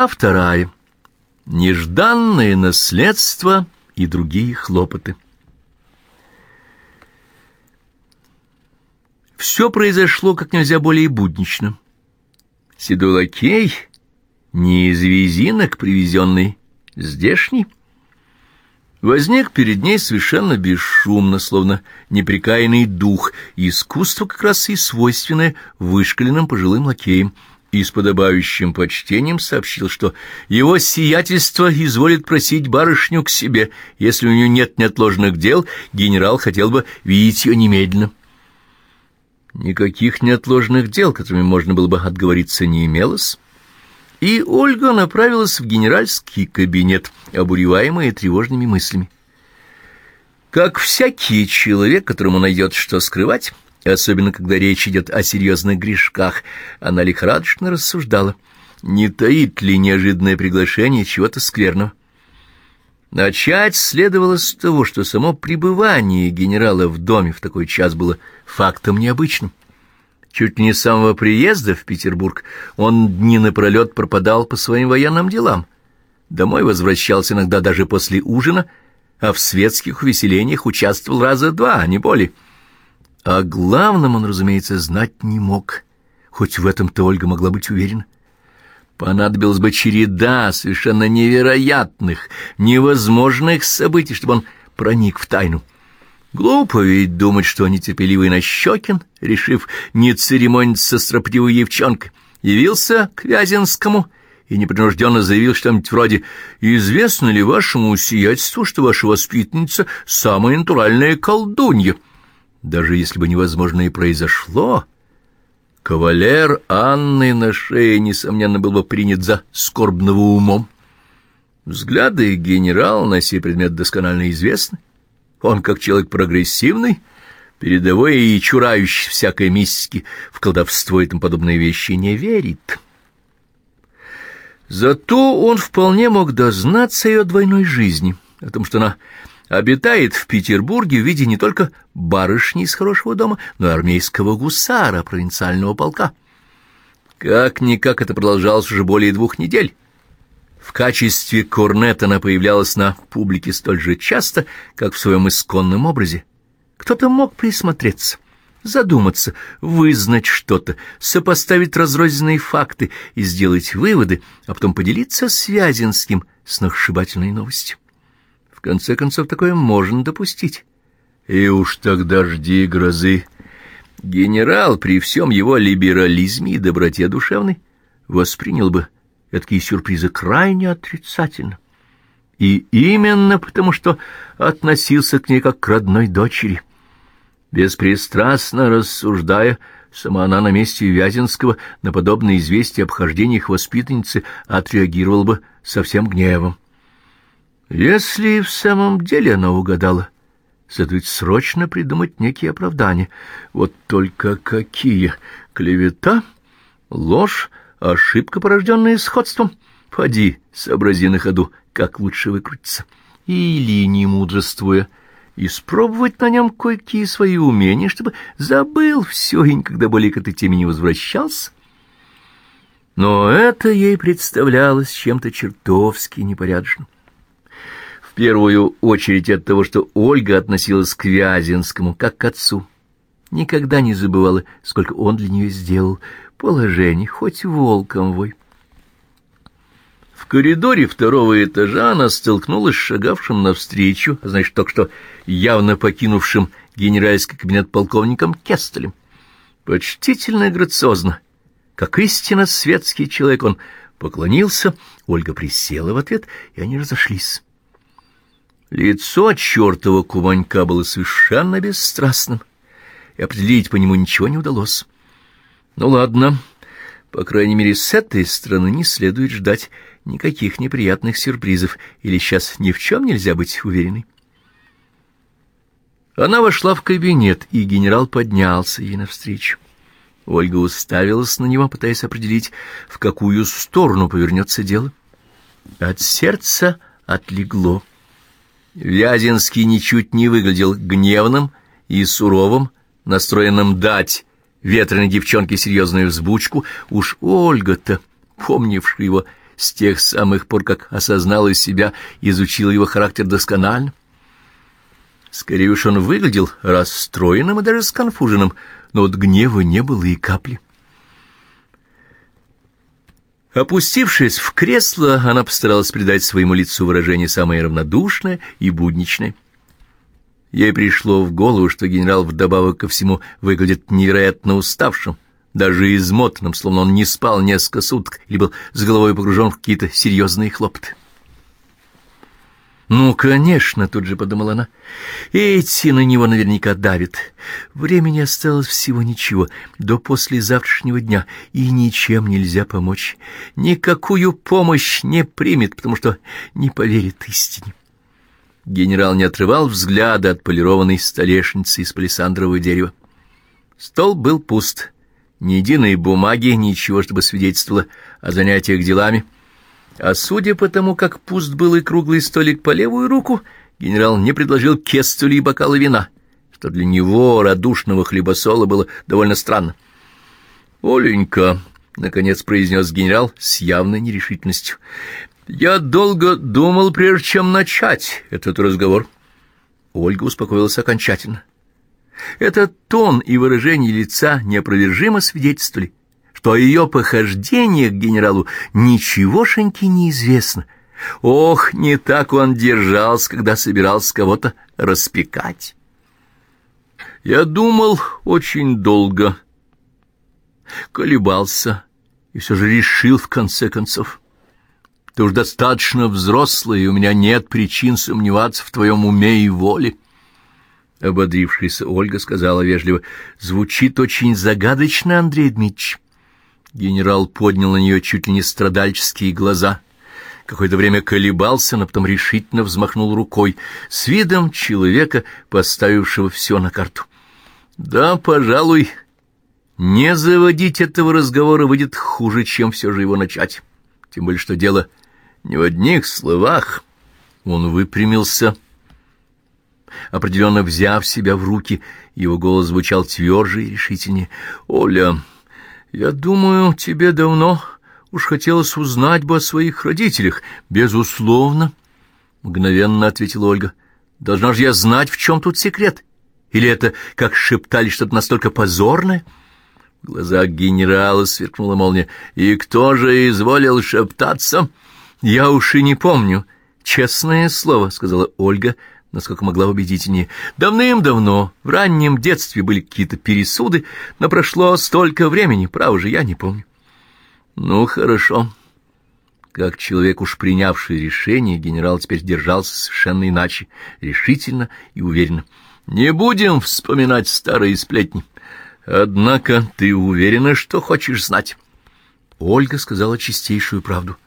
А вторая — нежданное наследство и другие хлопоты. Все произошло как нельзя более буднично. Седой лакей, не из визинок привезенный, здешний, возник перед ней совершенно бесшумно, словно неприкаянный дух, искусство как раз и свойственное вышкаленным пожилым лакеям, и с подобающим почтением сообщил, что его сиятельство изволит просить барышню к себе. Если у нее нет неотложных дел, генерал хотел бы видеть ее немедленно. Никаких неотложных дел, которыми можно было бы отговориться, не имелось, и Ольга направилась в генеральский кабинет, обуреваемая тревожными мыслями. Как всякий человек, которому найдет что скрывать, особенно когда речь идет о серьезных грешках, она лихорадочно рассуждала, не таит ли неожиданное приглашение чего-то скверного. Начать следовало с того, что само пребывание генерала в доме в такой час было фактом необычным. Чуть не с самого приезда в Петербург он дни напролет пропадал по своим военным делам. Домой возвращался иногда даже после ужина, а в светских увеселениях участвовал раза два, а не более. А главном он, разумеется, знать не мог, хоть в этом-то Ольга могла быть уверена. Понадобилась бы череда совершенно невероятных, невозможных событий, чтобы он проник в тайну. Глупо ведь думать, что нетерпеливый Нащекин, решив не церемониться с строптивой девчонкой, явился к Вяземскому и непринужденно заявил что-нибудь вроде «Известно ли вашему сиятельству, что ваша воспитанница — самая натуральная колдунья?» Даже если бы невозможно и произошло, Кавалер Анны на шее, несомненно, был бы принят за скорбного умом. Взгляды генерала на сей предмет досконально известны. Он, как человек прогрессивный, передовой и чурающий всякой мистики, в колдовство и тому подобные вещи не верит. Зато он вполне мог дознаться ее двойной жизни, о том, что она обитает в Петербурге в виде не только барышни из хорошего дома, но и армейского гусара провинциального полка. Как-никак это продолжалось уже более двух недель. В качестве корнета она появлялась на публике столь же часто, как в своем исконном образе. Кто-то мог присмотреться, задуматься, вызнать что-то, сопоставить разрозненные факты и сделать выводы, а потом поделиться с Вязинским сногсшибательной новостью. В конце концов, такое можно допустить. И уж тогда жди грозы. Генерал при всем его либерализме и доброте душевной воспринял бы такие сюрпризы крайне отрицательно. И именно потому, что относился к ней как к родной дочери. Беспристрастно рассуждая, сама она на месте Вязинского на подобное известие об хождениях воспитанницы отреагировала бы совсем гневом. Если в самом деле она угадала, следует срочно придумать некие оправдания. Вот только какие? Клевета? Ложь? Ошибка, порожденная сходством? Поди, сообрази на ходу, как лучше выкрутиться. Или, не мудрствуя, испробовать на нем кое-какие свои умения, чтобы забыл все и никогда более к этой теме не возвращался. Но это ей представлялось чем-то чертовски непорядочным первую очередь от того, что Ольга относилась к Вязинскому, как к отцу. Никогда не забывала, сколько он для нее сделал. Положение, хоть волком вой. В коридоре второго этажа она столкнулась с шагавшим навстречу, значит, только что явно покинувшим генеральский кабинет полковником Кестелем. Почтительно и грациозно, как истинно светский человек, он поклонился, Ольга присела в ответ, и они разошлись. Лицо чертова куманька было совершенно бесстрастным, и определить по нему ничего не удалось. Ну ладно, по крайней мере, с этой стороны не следует ждать никаких неприятных сюрпризов, или сейчас ни в чем нельзя быть уверенной. Она вошла в кабинет, и генерал поднялся ей навстречу. Ольга уставилась на него, пытаясь определить, в какую сторону повернется дело. От сердца отлегло. Вязинский ничуть не выглядел гневным и суровым, настроенным дать ветреной девчонке серьезную взбучку. Уж Ольга-то, помнившая его с тех самых пор, как осознала себя, изучила его характер досконально. Скорее уж он выглядел расстроенным и даже сконфуженным, но от гнева не было и капли. Опустившись в кресло, она постаралась придать своему лицу выражение самое равнодушное и будничное. Ей пришло в голову, что генерал вдобавок ко всему выглядит невероятно уставшим, даже измотанным, словно он не спал несколько суток или был с головой погружен в какие-то серьезные хлопоты. «Ну, конечно», — тут же подумала она, — «эти на него наверняка давят. Времени осталось всего ничего, до послезавтрашнего дня, и ничем нельзя помочь. Никакую помощь не примет, потому что не поверит истине». Генерал не отрывал взгляда от полированной столешницы из палисандрового дерева. Стол был пуст. Ни единой бумаги, ничего, чтобы свидетельствовало о занятиях делами — а судя по тому, как пуст был и круглый столик по левую руку, генерал не предложил кестули и бокалы вина, что для него, радушного хлебосола, было довольно странно. «Оленька», — наконец произнес генерал с явной нерешительностью, — «я долго думал, прежде чем начать этот разговор». Ольга успокоилась окончательно. Этот тон и выражение лица неопровержимо свидетельствовали что о ее похождениях к генералу ничегошеньки не известно. Ох, не так он держался, когда собирался кого-то распекать. Я думал очень долго, колебался и все же решил в конце концов. Ты уж достаточно взрослый, и у меня нет причин сомневаться в твоем уме и воле. Ободрившаяся Ольга сказала вежливо, «Звучит очень загадочно, Андрей Дмитриевич. Генерал поднял на нее чуть ли не страдальческие глаза. Какое-то время колебался, но потом решительно взмахнул рукой с видом человека, поставившего все на карту. «Да, пожалуй, не заводить этого разговора выйдет хуже, чем все же его начать. Тем более, что дело не в одних словах». Он выпрямился, определенно взяв себя в руки, его голос звучал тверже и решительнее. «Оля...» Я думаю, тебе давно уж хотелось узнать бы о своих родителях. Безусловно, — мгновенно ответила Ольга. Должна же я знать, в чем тут секрет. Или это, как шептали, что-то настолько позорное? В глазах генерала сверкнула молния. И кто же изволил шептаться? Я уж и не помню. Честное слово, — сказала Ольга, — насколько могла убедительнее. Давным-давно, в раннем детстве были какие-то пересуды, но прошло столько времени, право же, я не помню. Ну, хорошо. Как человек, уж принявший решение, генерал теперь держался совершенно иначе, решительно и уверенно. Не будем вспоминать старые сплетни. Однако ты уверена, что хочешь знать? Ольга сказала чистейшую правду —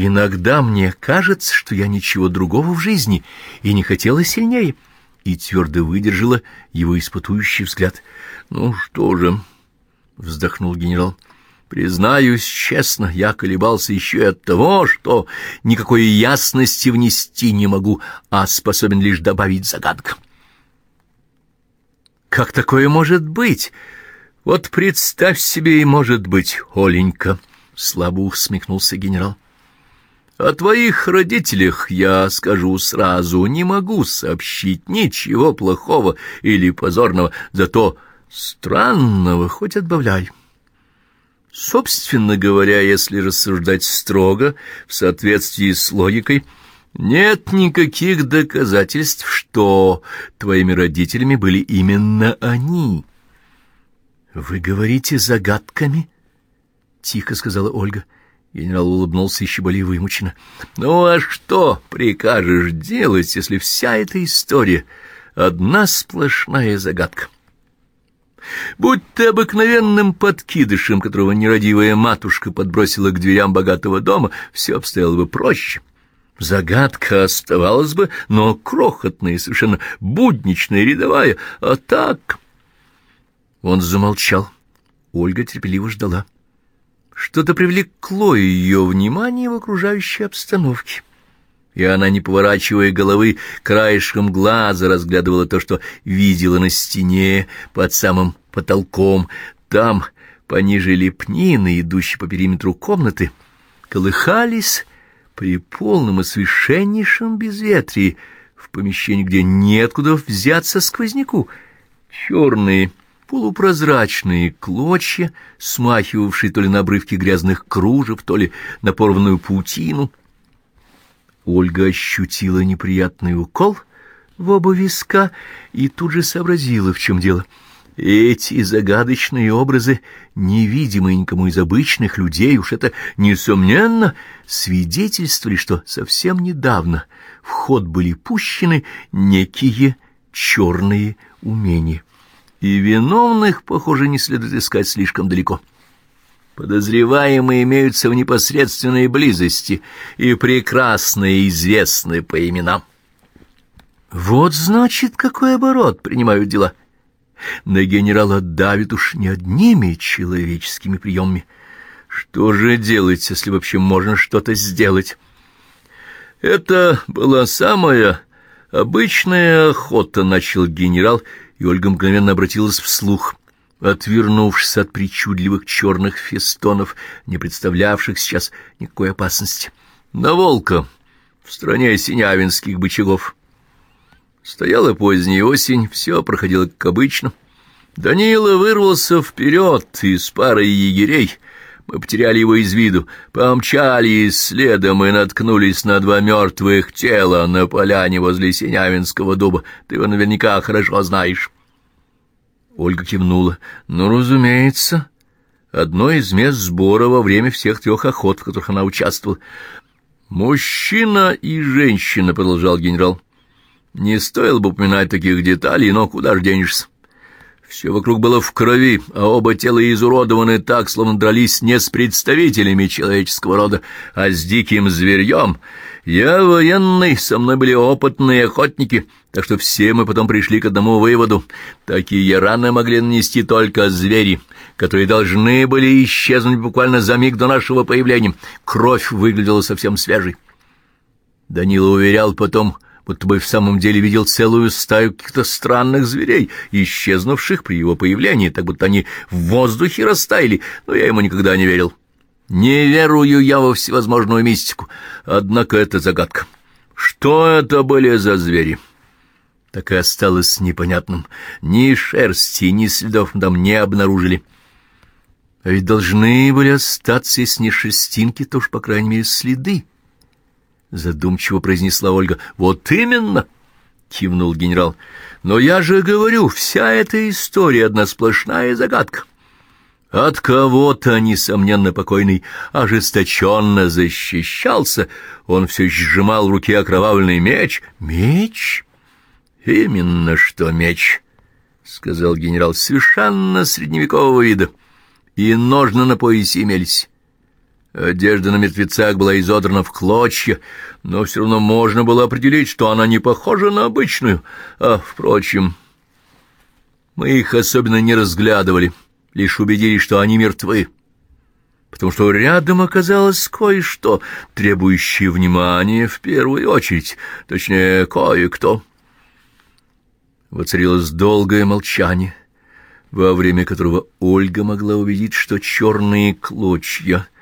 Иногда мне кажется, что я ничего другого в жизни и не хотела сильнее, и твердо выдержала его испытующий взгляд. «Ну что же?» — вздохнул генерал. «Признаюсь честно, я колебался еще и от того, что никакой ясности внести не могу, а способен лишь добавить загадку». «Как такое может быть? Вот представь себе и может быть, Оленька!» — слабо усмехнулся генерал. О твоих родителях я скажу сразу, не могу сообщить ничего плохого или позорного, зато странного хоть отбавляй. Собственно говоря, если рассуждать строго, в соответствии с логикой, нет никаких доказательств, что твоими родителями были именно они. — Вы говорите загадками? — тихо сказала Ольга. — Генерал улыбнулся еще более вымученно. «Ну а что прикажешь делать, если вся эта история — одна сплошная загадка?» Будь ты обыкновенным подкидышем, которого нерадивая матушка подбросила к дверям богатого дома, все обстояло бы проще. Загадка оставалась бы, но крохотная, совершенно будничная, рядовая, а так... Он замолчал. Ольга терпеливо ждала. Что-то привлекло ее внимание в окружающей обстановке. И она, не поворачивая головы, краешком глаза разглядывала то, что видела на стене под самым потолком. Там, пониже лепнины, идущей по периметру комнаты, колыхались при полном и совершеннейшем безветрии в помещении, где неоткуда взяться сквозняку. Черные, полупрозрачные клочья, смахивавшие то ли на обрывки грязных кружев, то ли на порванную паутину. Ольга ощутила неприятный укол в оба виска и тут же сообразила, в чем дело — эти загадочные образы, невидимые никому из обычных людей, уж это, несомненно, свидетельствовали, что совсем недавно в ход были пущены некие черные умения. И виновных, похоже, не следует искать слишком далеко. Подозреваемые имеются в непосредственной близости и прекрасно известны по именам. Вот, значит, какой оборот принимают дела — на генерала давит уж не одними человеческими приемами. Что же делать, если вообще можно что-то сделать? Это была самая обычная охота, начал генерал, и Ольга мгновенно обратилась вслух, отвернувшись от причудливых черных фестонов, не представлявших сейчас никакой опасности. На волка в стране синявинских бычагов. Стояла поздняя осень, все проходило как обычно. Данила вырвался вперед из пары егерей. Мы потеряли его из виду, помчались следом и наткнулись на два мертвых тела на поляне возле Синявинского дуба. Ты его наверняка хорошо знаешь. Ольга кивнула. «Ну, разумеется. Одно из мест сбора во время всех трех охот, в которых она участвовала. «Мужчина и женщина», — продолжал генерал. Не стоило бы упоминать таких деталей, но куда ж денешься? Все вокруг было в крови, а оба тела изуродованы так, словно дрались не с представителями человеческого рода, а с диким зверьем. Я военный, со мной были опытные охотники, так что все мы потом пришли к одному выводу. Такие раны могли нанести только звери, которые должны были исчезнуть буквально за миг до нашего появления. Кровь выглядела совсем свежей. Данила уверял потом будто бы в самом деле видел целую стаю каких-то странных зверей, исчезнувших при его появлении, так будто они в воздухе растаяли, но я ему никогда не верил. Не верую я во всевозможную мистику, однако это загадка. Что это были за звери? Так и осталось непонятным. Ни шерсти, ни следов там не обнаружили. А ведь должны были остаться, если не шерстинки, то уж, по крайней мере, следы. — задумчиво произнесла Ольга. «Вот именно!» — кивнул генерал. «Но я же говорю, вся эта история — одна сплошная загадка. От кого-то, несомненно, покойный ожесточенно защищался. Он все еще сжимал в руке окровавленный меч. Меч? Именно что меч, — сказал генерал, — совершенно средневекового вида. И ножны на поясе имелись». Одежда на мертвецах была изодрана в клочья, но все равно можно было определить, что она не похожа на обычную. А, впрочем, мы их особенно не разглядывали, лишь убедились, что они мертвы, потому что рядом оказалось кое-что, требующее внимания в первую очередь, точнее, кое-кто. Воцарилось долгое молчание, во время которого Ольга могла увидеть, что черные клочья —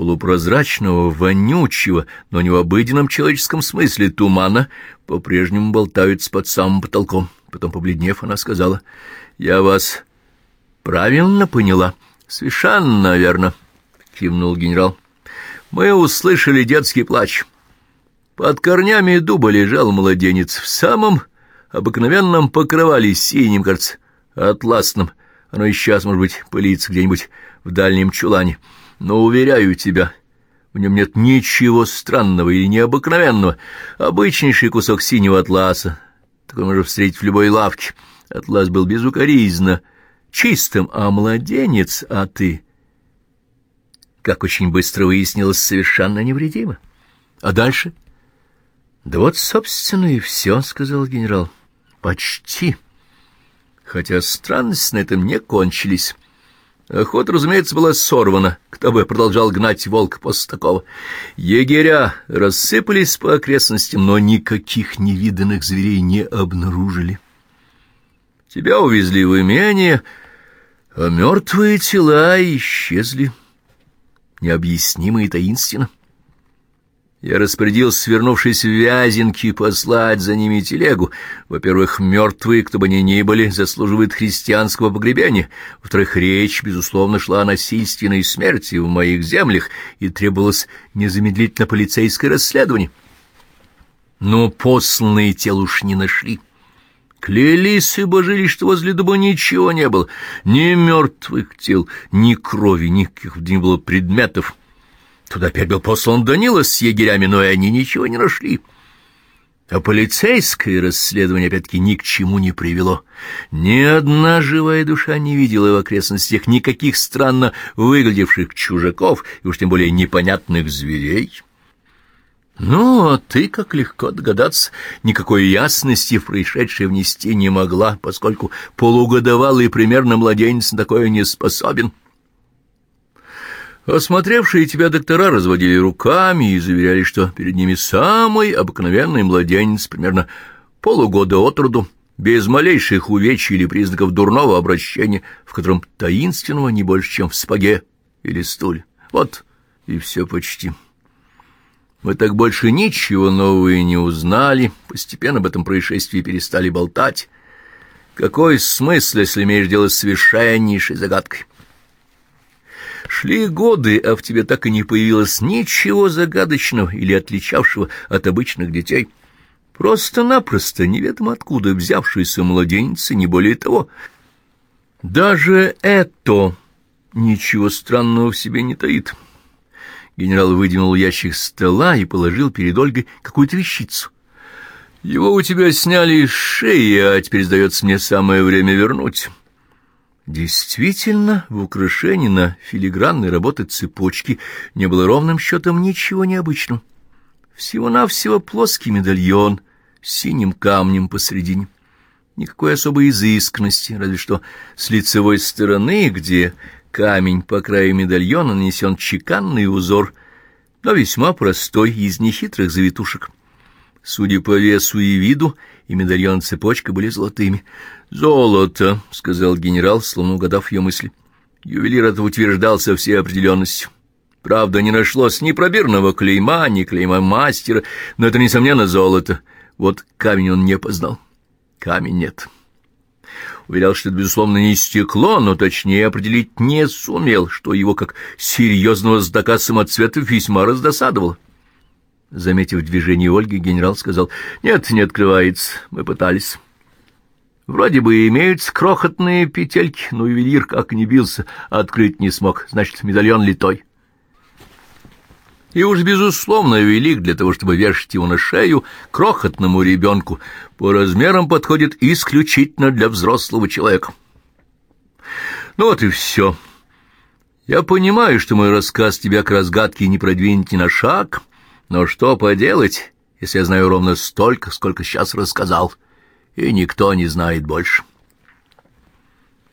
полупрозрачного, вонючего, но не в обыденном человеческом смысле тумана, по-прежнему болтаются под самым потолком. Потом, побледнев, она сказала, «Я вас правильно поняла?» «Совершенно верно», — кивнул генерал. «Мы услышали детский плач. Под корнями дуба лежал младенец в самом обыкновенном покрывале синим, кажется, атласном. Оно и сейчас, может быть, пылится где-нибудь в дальнем чулане» но, уверяю тебя, в нем нет ничего странного или необыкновенного. Обычнейший кусок синего атласа. Такой можно встретить в любой лавке. Атлас был безукоризненно чистым, а младенец, а ты, как очень быстро выяснилось, совершенно невредимо. А дальше? Да вот, собственно, и все, — сказал генерал. Почти. Хотя странности на этом не кончились. Охота, разумеется, была сорвана. Кто бы продолжал гнать волк после такого? Егеря рассыпались по окрестностям, но никаких невиданных зверей не обнаружили. Тебя увезли в имение, а мертвые тела исчезли. необъяснимо и таинственно. Я распорядился, свернувшись в Вязенки, послать за ними телегу. Во-первых, мертвые, кто бы они ни были, заслуживают христианского погребения. Во-вторых, речь, безусловно, шла о насильственной смерти в моих землях, и требовалось незамедлительно полицейское расследование. Но посланные тел уж не нашли. Клялись и божились, что возле дома ничего не было, ни мертвых тел, ни крови, никаких не было предметов. Туда опять был послан Данила с егерями, но и они ничего не нашли. А полицейское расследование опять-таки ни к чему не привело. Ни одна живая душа не видела в окрестностях никаких странно выглядевших чужаков, и уж тем более непонятных зверей. Ну, а ты, как легко догадаться, никакой ясности в происшедшее внести не могла, поскольку полугодовалый примерно младенец на такое не способен. Осмотревшие тебя доктора разводили руками и заверяли, что перед ними самый обыкновенный младенец, примерно полугода от роду, без малейших увечий или признаков дурного обращения, в котором таинственного не больше, чем в спаге или стуле. Вот и все почти. Мы так больше ничего нового и не узнали, постепенно об этом происшествии перестали болтать. Какой смысл, если имеешь дело с совершеннейшей загадкой? Шли годы, а в тебе так и не появилось ничего загадочного или отличавшего от обычных детей. Просто-напросто, неведомо откуда взявшиеся младенцы, не более того. Даже это ничего странного в себе не таит. Генерал выдвинул ящик стола и положил перед Ольгой какую-то вещицу. Его у тебя сняли с шеи, а теперь, сдается мне, самое время вернуть. Действительно, в украшении на филигранной работы цепочки не было ровным счетом ничего необычного. Всего-навсего плоский медальон с синим камнем посредине. Никакой особой изысканности, разве что с лицевой стороны, где камень по краю медальона нанесен чеканный узор, но весьма простой, из нехитрых завитушек. Судя по весу и виду, и медальон цепочка были золотыми. «Золото», — сказал генерал, словно угадав ее мысли. Ювелир это утверждал со всей определенностью. Правда, не нашлось ни пробирного клейма, ни клейма мастера, но это, несомненно, золото. Вот камень он не познал. Камень нет. Уверял, что это, безусловно, не стекло, но точнее определить не сумел, что его, как серьезного знатока самоцветов, весьма раздосадовало. Заметив движение Ольги, генерал сказал, «Нет, не открывается, мы пытались». Вроде бы имеются крохотные петельки, но ювелир, как ни бился, открыть не смог, значит, медальон литой. И уж, безусловно, велик для того, чтобы вешать его на шею крохотному ребенку, по размерам подходит исключительно для взрослого человека. Ну вот и все. Я понимаю, что мой рассказ тебя к разгадке не продвинет ни на шаг, но что поделать, если я знаю ровно столько, сколько сейчас рассказал, и никто не знает больше.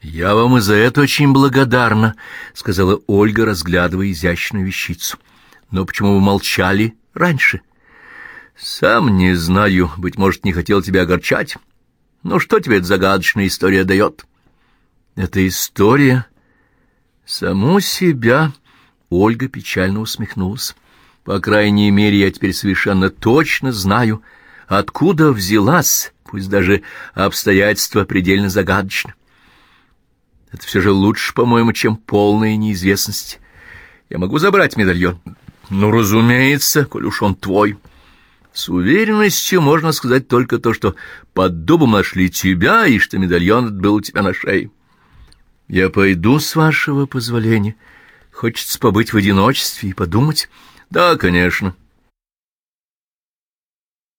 «Я вам и за это очень благодарна», — сказала Ольга, разглядывая изящную вещицу. «Но почему вы молчали раньше?» «Сам не знаю. Быть может, не хотел тебя огорчать. Но что тебе эта загадочная история дает?» «Это история...» «Саму себя...» — Ольга печально усмехнулась. По крайней мере, я теперь совершенно точно знаю, откуда взялась, пусть даже обстоятельства предельно загадочны. Это все же лучше, по-моему, чем полная неизвестность. Я могу забрать медальон. Ну, разумеется, коль уж он твой. С уверенностью можно сказать только то, что под дубом нашли тебя, и что медальон был у тебя на шее. Я пойду, с вашего позволения. Хочется побыть в одиночестве и подумать... Да, конечно.